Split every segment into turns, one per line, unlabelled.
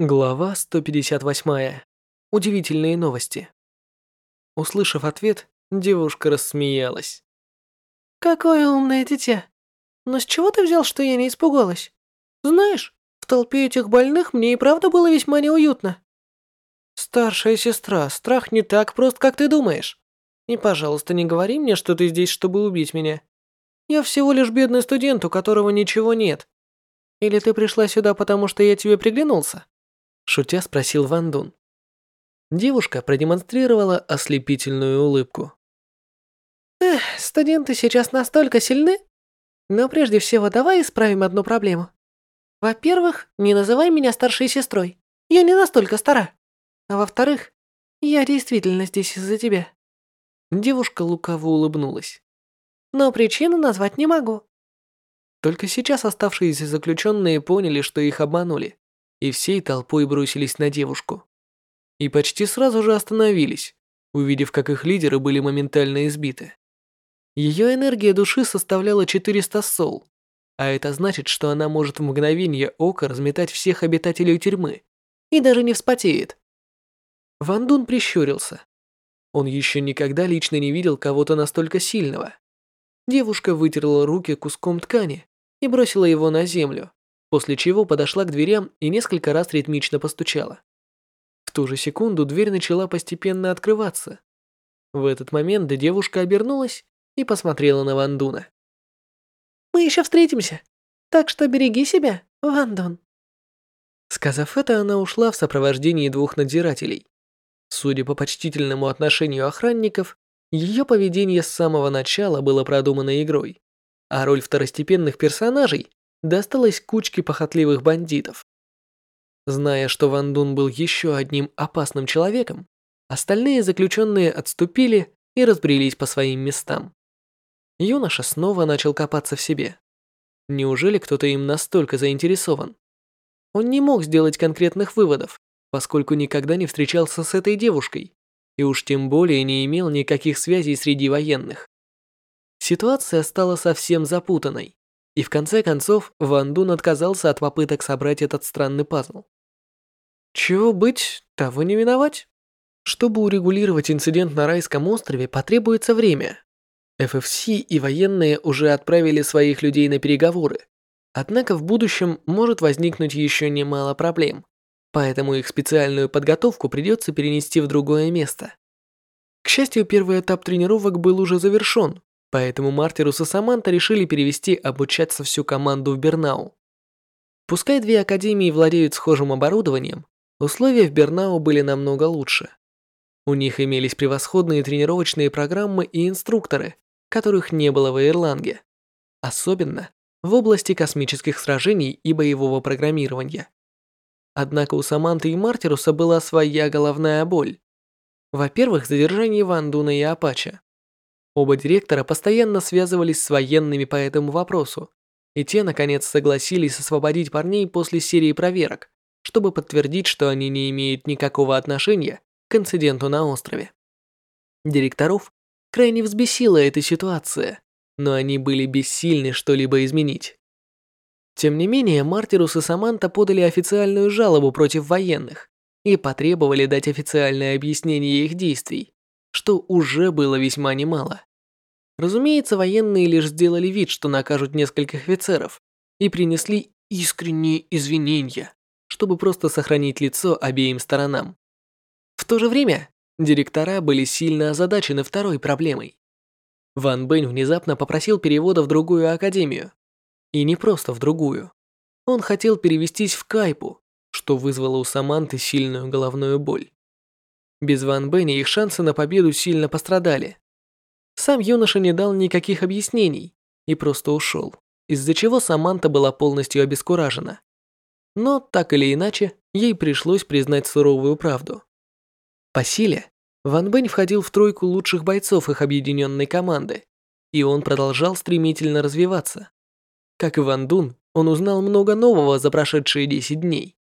Глава 158. Удивительные новости. Услышав ответ, девушка рассмеялась.
«Какое умное дитя! Но с чего ты взял, что я не испугалась? Знаешь, в толпе этих больных мне и правда было весьма неуютно».
«Старшая сестра, страх не так прост, как ты думаешь. И, пожалуйста, не говори мне, что ты здесь, чтобы убить меня. Я всего лишь бедный студент, у которого ничего нет. Или ты пришла сюда, потому что я тебе приглянулся?» Шутя спросил Ван Дун. Девушка продемонстрировала ослепительную улыбку.
Эх, студенты сейчас настолько сильны. Но прежде всего давай исправим одну проблему. Во-первых, не называй меня старшей сестрой. Я не настолько стара. А во-вторых, я действительно здесь из-за тебя.
Девушка лукаво улыбнулась.
Но причину назвать не могу.
Только сейчас оставшиеся заключенные поняли, что их обманули и всей толпой бросились на девушку. И почти сразу же остановились, увидев, как их лидеры были моментально избиты. Ее энергия души составляла 400 сол, а это значит, что она может в мгновение ока разметать всех обитателей тюрьмы и даже не вспотеет. Ван Дун прищурился. Он еще никогда лично не видел кого-то настолько сильного. Девушка вытерла руки куском ткани и бросила его на землю, после чего подошла к дверям и несколько раз ритмично постучала. В ту же секунду дверь начала постепенно открываться. В этот момент девушка обернулась и посмотрела на Вандуна.
«Мы еще встретимся, так что береги себя, Вандун».
Сказав это, она ушла в сопровождении двух надзирателей. Судя по почтительному отношению охранников, ее поведение с самого начала было продумано игрой, а роль второстепенных персонажей досталось кучке похотливых бандитов. Зная, что Ван Дун был еще одним опасным человеком, остальные заключенные отступили и разбрелись по своим местам. Юноша снова начал копаться в себе. Неужели кто-то им настолько заинтересован? Он не мог сделать конкретных выводов, поскольку никогда не встречался с этой девушкой, и уж тем более не имел никаких связей среди военных. Ситуация стала совсем запутанной. И в конце концов, Ван Дун отказался от попыток собрать этот странный пазл. Чего быть, того не миновать. Чтобы урегулировать инцидент на райском острове, потребуется время. ФФС и военные уже отправили своих людей на переговоры. Однако в будущем может возникнуть еще немало проблем, поэтому их специальную подготовку придется перенести в другое место. К счастью, первый этап тренировок был уже завершен, Поэтому Мартирус и Саманта решили перевести обучаться всю команду в Бернау. Пускай две академии владеют схожим оборудованием, условия в Бернау были намного лучше. У них имелись превосходные тренировочные программы и инструкторы, которых не было в Ирланге. Особенно в области космических сражений и боевого программирования. Однако у Саманты и Мартируса была своя головная боль. Во-первых, задержание Вандуна и Апача. Оба директора постоянно связывались с военными по этому вопросу, и те, наконец, согласились освободить парней после серии проверок, чтобы подтвердить, что они не имеют никакого отношения к инциденту на острове. Директоров крайне взбесила эта ситуация, но они были бессильны что-либо изменить. Тем не менее, Мартирус и Саманта подали официальную жалобу против военных и потребовали дать официальное объяснение их действий что уже было весьма немало. Разумеется, военные лишь сделали вид, что накажут нескольких офицеров, и принесли искренние извинения, чтобы просто сохранить лицо обеим сторонам. В то же время, директора были сильно озадачены второй проблемой. Ван Бэнь внезапно попросил перевода в другую академию. И не просто в другую. Он хотел перевестись в Кайпу, что вызвало у Саманты сильную головную боль. Без Ван Бэня их шансы на победу сильно пострадали. Сам юноша не дал никаких объяснений и просто ушел, из-за чего Саманта была полностью обескуражена. Но так или иначе, ей пришлось признать суровую правду. По силе, Ван Бэнь входил в тройку лучших бойцов их объединенной команды, и он продолжал стремительно развиваться. Как и Ван Дун, он узнал много нового за прошедшие 10 дней.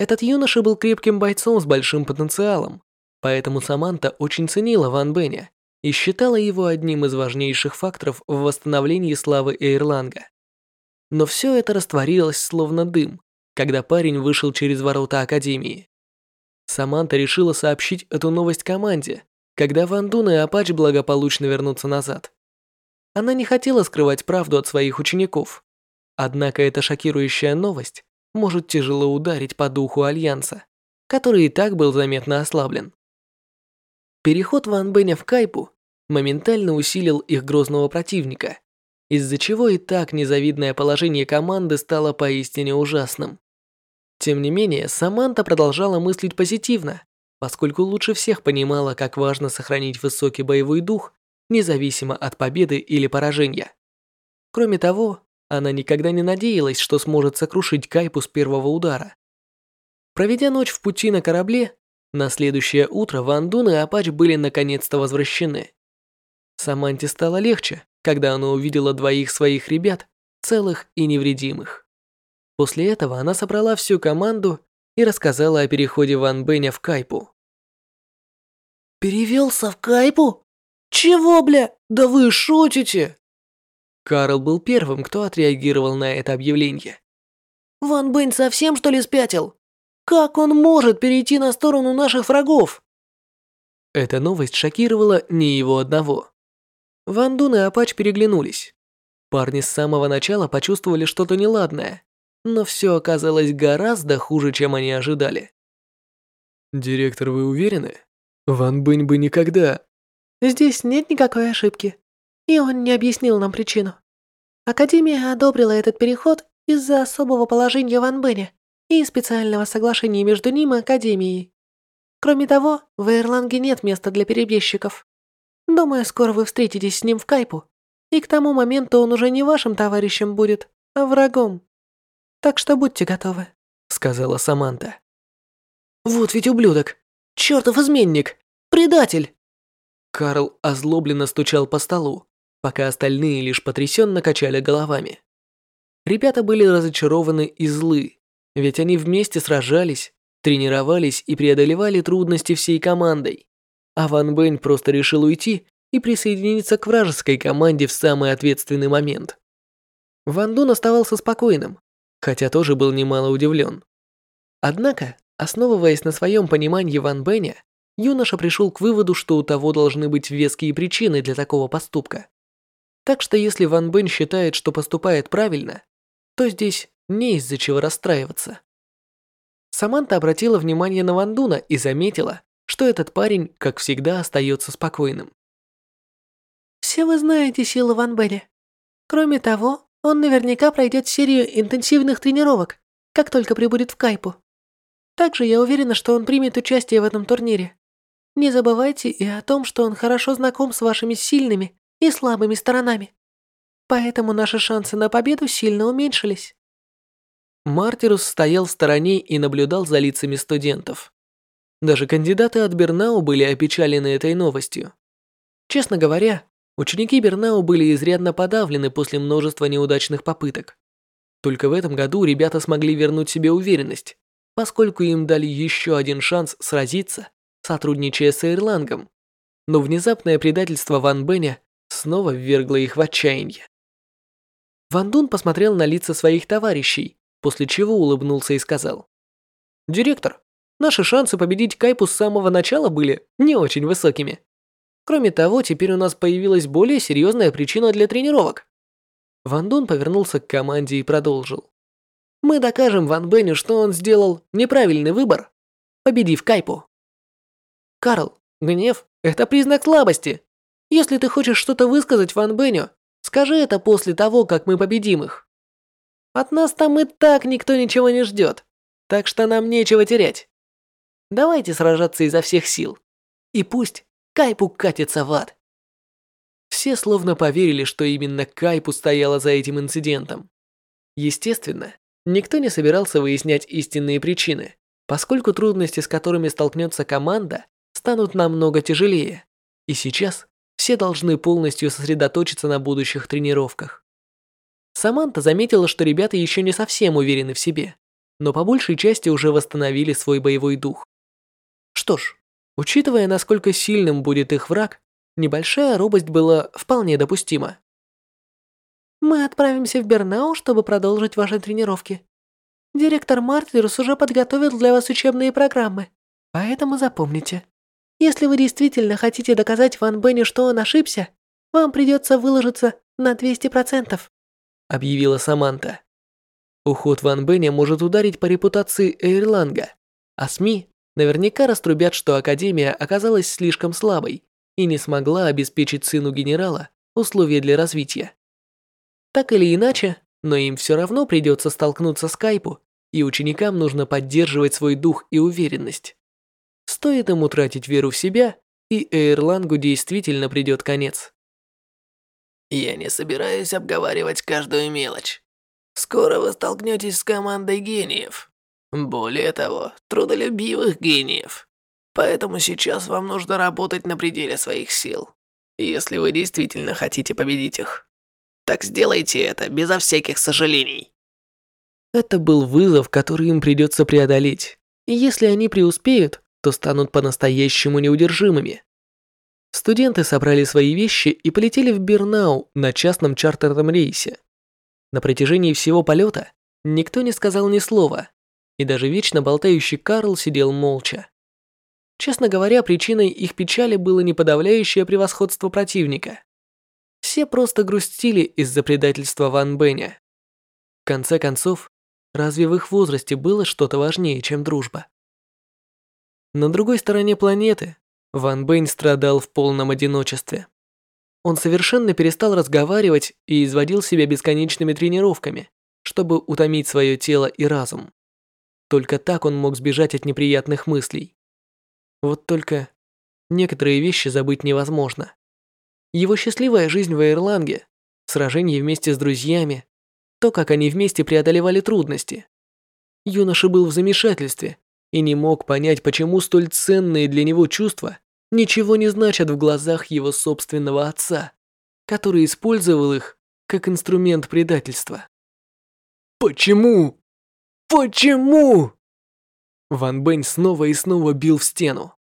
Этот юноша был крепким бойцом с большим потенциалом, Поэтому Саманта очень ценила Ван Беня и считала его одним из важнейших факторов в восстановлении славы Эйрланга. Но все это растворилось словно дым, когда парень вышел через ворота Академии. Саманта решила сообщить эту новость команде, когда Ван Дун и Апач благополучно вернутся назад. Она не хотела скрывать правду от своих учеников. Однако эта шокирующая новость может тяжело ударить по духу Альянса, который и так был заметно ослаблен. Переход Ван Бэня в Кайпу моментально усилил их грозного противника, из-за чего и так незавидное положение команды стало поистине ужасным. Тем не менее, Саманта продолжала мыслить позитивно, поскольку лучше всех понимала, как важно сохранить высокий боевой дух, независимо от победы или поражения. Кроме того, она никогда не надеялась, что сможет сокрушить Кайпу с первого удара. Проведя ночь в пути на корабле, на следующее утро Ван Дун и Апач были наконец-то возвращены. Саманте стало легче, когда она увидела двоих своих ребят, целых и невредимых. После этого она собрала всю команду и рассказала о переходе Ван Бэня в Кайпу.
«Перевелся в Кайпу? Чего, бля? Да вы шутите!»
Карл был первым, кто отреагировал на это объявление.
«Ван Бэнь совсем что ли спятил? Как он может перейти на сторону наших врагов?»
Эта новость шокировала не его одного. Ван Дун и Апач переглянулись. Парни с самого начала почувствовали что-то неладное, но все оказалось гораздо хуже, чем они ожидали. «Директор, вы уверены? Ван Бэнь бы никогда...»
«Здесь нет никакой ошибки, и он не объяснил нам причину. Академия одобрила этот переход из-за особого положения Ван Бэня и специального соглашения между ним и Академией. Кроме того, в Эрланге нет места для перебежчиков. Думаю, скоро вы встретитесь с ним в Кайпу, и к тому моменту он уже не вашим товарищем будет, а врагом. Так что будьте готовы», —
сказала Саманта.
«Вот ведь ублюдок! Чёртов изменник! Предатель!»
Карл озлобленно стучал по столу, пока остальные лишь потрясенно качали головами. Ребята были разочарованы и злы, ведь они вместе сражались, тренировались и преодолевали трудности всей командой. А Ван Бэнь просто решил уйти и присоединиться к вражеской команде в самый ответственный момент. Ван Дун оставался спокойным, хотя тоже был немало удивлен. Однако, основываясь на своем понимании Ван Бэня, юноша пришел к выводу, что у того должны быть веские причины для такого поступка. Так что если Ван Бэнь считает, что поступает правильно, то здесь не из-за чего расстраиваться. Саманта обратила внимание на Ван Дуна и заметила, что этот парень, как всегда, остается спокойным.
«Все вы знаете силу Ван Бэня. Кроме того, он наверняка пройдет серию интенсивных тренировок, как только прибудет в Кайпу. Также я уверена, что он примет участие в этом турнире. Не забывайте и о том, что он хорошо знаком с вашими сильными и слабыми сторонами. Поэтому наши шансы на победу сильно уменьшились.
Мартирус стоял в стороне и наблюдал за лицами студентов. Даже кандидаты от Бернау были опечалены этой новостью. Честно говоря, ученики Бернау были изрядно подавлены после множества неудачных попыток. Только в этом году ребята смогли вернуть себе уверенность, поскольку им дали еще один шанс сразиться, сотрудничая с Эйрлангом. Но внезапное предательство Ван Бэня снова ввергло их в отчаяние. Ван Дун посмотрел на лица своих товарищей, после чего улыбнулся и сказал. «Директор, наши шансы победить Кайпу с самого начала были не очень высокими. Кроме того, теперь у нас появилась более серьезная причина для тренировок». Ван Дун повернулся к команде и продолжил. «Мы докажем Ван Беню, что он сделал неправильный выбор, победив Кайпу». «Карл, гнев – это признак слабости. Если ты хочешь что-то высказать Ван Беню, скажи это после того, как мы победим их. От нас там и так никто ничего не ждет, так что нам нечего терять. Давайте сражаться изо всех сил. И пусть Кайпу катится в ад». Все словно поверили, что именно Кайпу стояла за этим инцидентом. Естественно, никто не собирался выяснять истинные причины, поскольку трудности, с которыми столкнется команда, станут намного тяжелее. И сейчас все должны полностью сосредоточиться на будущих тренировках. Саманта заметила, что ребята еще не совсем уверены в себе, но по большей части уже восстановили свой боевой дух. Что ж, учитывая, насколько сильным будет их враг, небольшая робость была вполне допустима.
«Мы отправимся в Бернау, чтобы продолжить ваши тренировки. Директор Мартирус уже подготовил для вас учебные программы, поэтому запомните. Если вы действительно хотите доказать Ван Бенни, что он ошибся, вам придется выложиться на 200%,
объявила Саманта. Уход Ван Беня может ударить по репутации Эйрланга, а СМИ наверняка раструбят, что Академия оказалась слишком слабой и не смогла обеспечить сыну генерала условия для развития. Так или иначе, но им все равно придется столкнуться с Кайпу, и ученикам нужно поддерживать свой дух и уверенность. Стоит им утратить веру в себя, и Эйрлангу действительно придет конец.
Я не собираюсь обговаривать каждую мелочь. Скоро вы столкнетесь с командой гениев. Более того, трудолюбивых гениев. Поэтому сейчас вам нужно работать на пределе своих сил. Если вы действительно хотите победить их. Так сделайте это безо всяких сожалений.
Это был вызов, который им придется преодолеть. И если они преуспеют, то станут по-настоящему неудержимыми. Студенты собрали свои вещи и полетели в Бернау на частном чартерном рейсе. На протяжении всего полета никто не сказал ни слова, и даже вечно болтающий Карл сидел молча. Честно говоря, причиной их печали было не подавляющее превосходство противника. Все просто грустили из-за предательства Ван Бэня. В конце концов, разве в их возрасте было что-то важнее, чем дружба? На другой стороне планеты Ван Бэйн страдал в полном одиночестве. Он совершенно перестал разговаривать и изводил себя бесконечными тренировками, чтобы утомить свое тело и разум. Только так он мог сбежать от неприятных мыслей. Вот только некоторые вещи забыть невозможно. Его счастливая жизнь в Ирланге, сражения вместе с друзьями, то, как они вместе преодолевали трудности. Юноша был в замешательстве и не мог понять, почему столь ценные для него чувства ничего не значат в глазах его собственного отца, который использовал их как инструмент предательства. Почему? Почему? Ван Бэнь снова и снова бил в стену.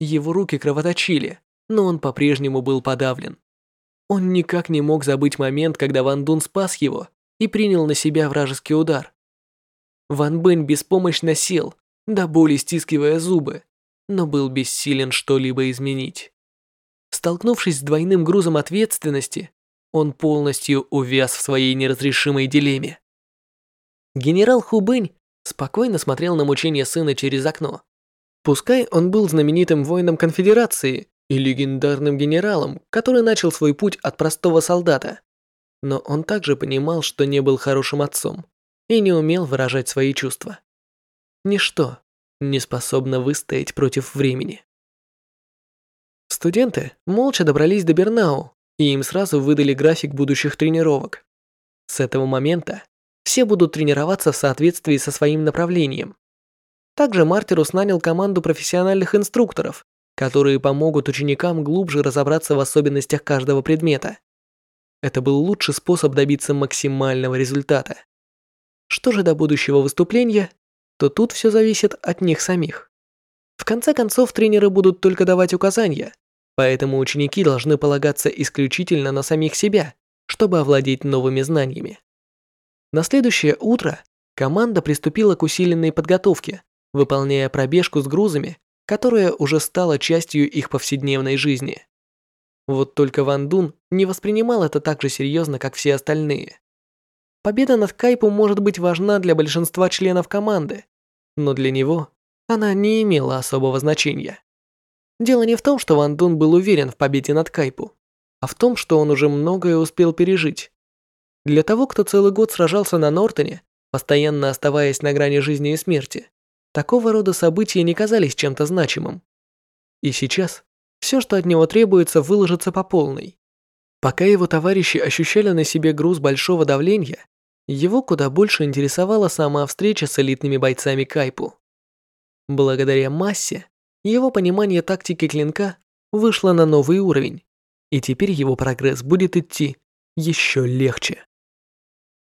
Его руки кровоточили, но он по-прежнему был подавлен. Он никак не мог забыть момент, когда Ван Дун спас его и принял на себя вражеский удар. Ван Бэнь беспомощно сел, до боли стискивая зубы, но был бессилен что-либо изменить. Столкнувшись с двойным грузом ответственности, он полностью увяз в своей неразрешимой дилемме. Генерал Хубэнь спокойно смотрел на мучения сына через окно. Пускай он был знаменитым воином конфедерации и легендарным генералом, который начал свой путь от простого солдата, но он также понимал, что не был хорошим отцом и не умел выражать свои чувства. Ничто не способно выстоять против времени. Студенты молча добрались до Бернау, и им сразу выдали график будущих тренировок. С этого момента все будут тренироваться в соответствии со своим направлением. Также Мартирус нанял команду профессиональных инструкторов, которые помогут ученикам глубже разобраться в особенностях каждого предмета. Это был лучший способ добиться максимального результата. Что же до будущего выступления, то тут все зависит от них самих. В конце концов, тренеры будут только давать указания, поэтому ученики должны полагаться исключительно на самих себя, чтобы овладеть новыми знаниями. На следующее утро команда приступила к усиленной подготовке, выполняя пробежку с грузами, которая уже стала частью их повседневной жизни. Вот только Ван Дун не воспринимал это так же серьезно, как все остальные. Победа над Кайпу может быть важна для большинства членов команды, но для него она не имела особого значения. Дело не в том, что Ван Дун был уверен в победе над Кайпу, а в том, что он уже многое успел пережить. Для того, кто целый год сражался на Нортоне, постоянно оставаясь на грани жизни и смерти, такого рода события не казались чем-то значимым. И сейчас все, что от него требуется, выложиться по полной. Пока его товарищи ощущали на себе груз большого давления, его куда больше интересовала сама встреча с элитными бойцами Кайпу. Благодаря массе, его понимание тактики клинка вышло на новый уровень, и теперь его прогресс будет идти еще легче.